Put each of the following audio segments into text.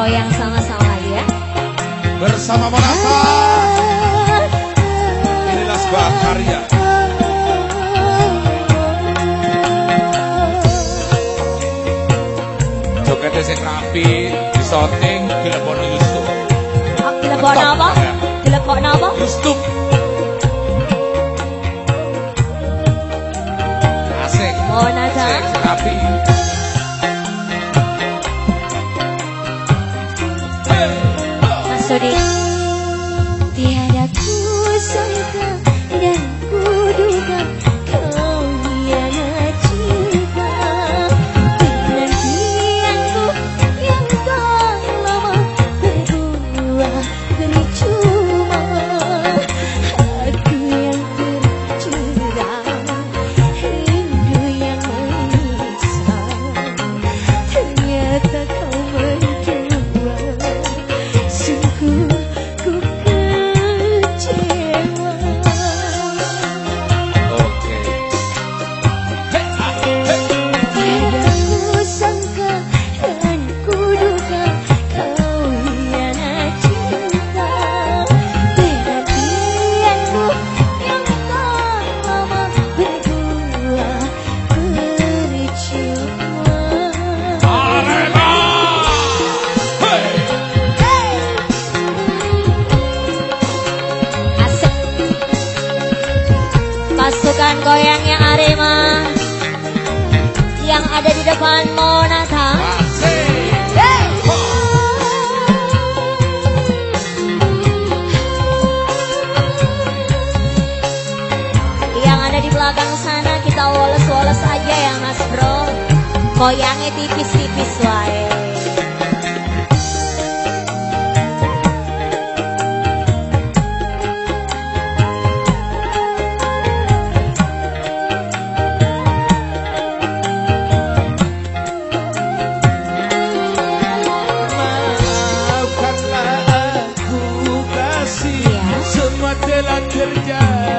goyang sama-sama ya Bersama Monata Inilah sebuah karya. Jogetnya sih rapi Di Disoting Dilebono Yusuf. Oh, Dilebono apa? Ya. Dilebono apa? Yusuf. Asik. Oh, Monata Asik rapi. me cu depan Monasa. Yang ada di belakang sana kita woles-woles aja ya Mas Bro. Koyangnya tipis-tipis wae. kasih ya. Semua telah terjadi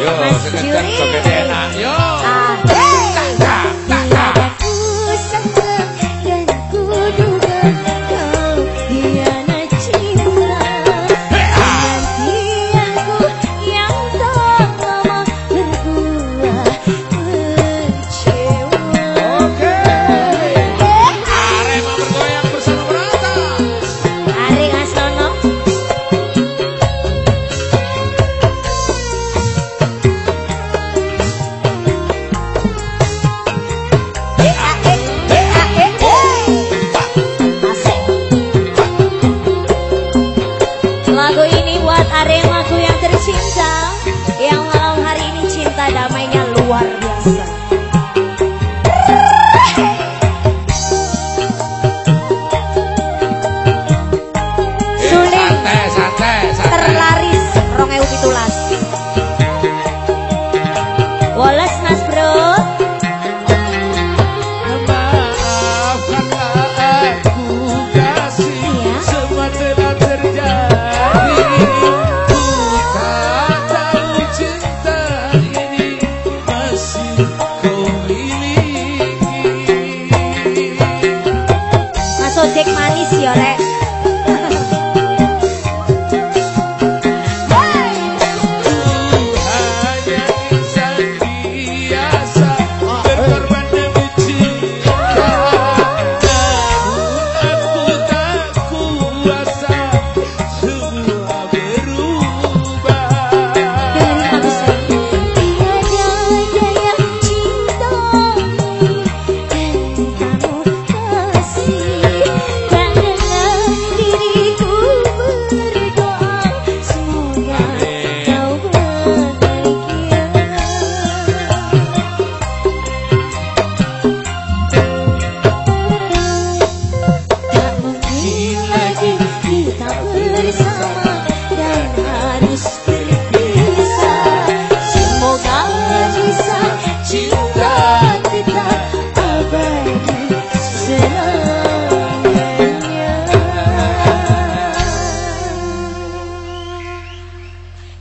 Yo, Mas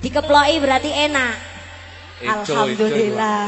diploki berarti enak. Alhamdulillah.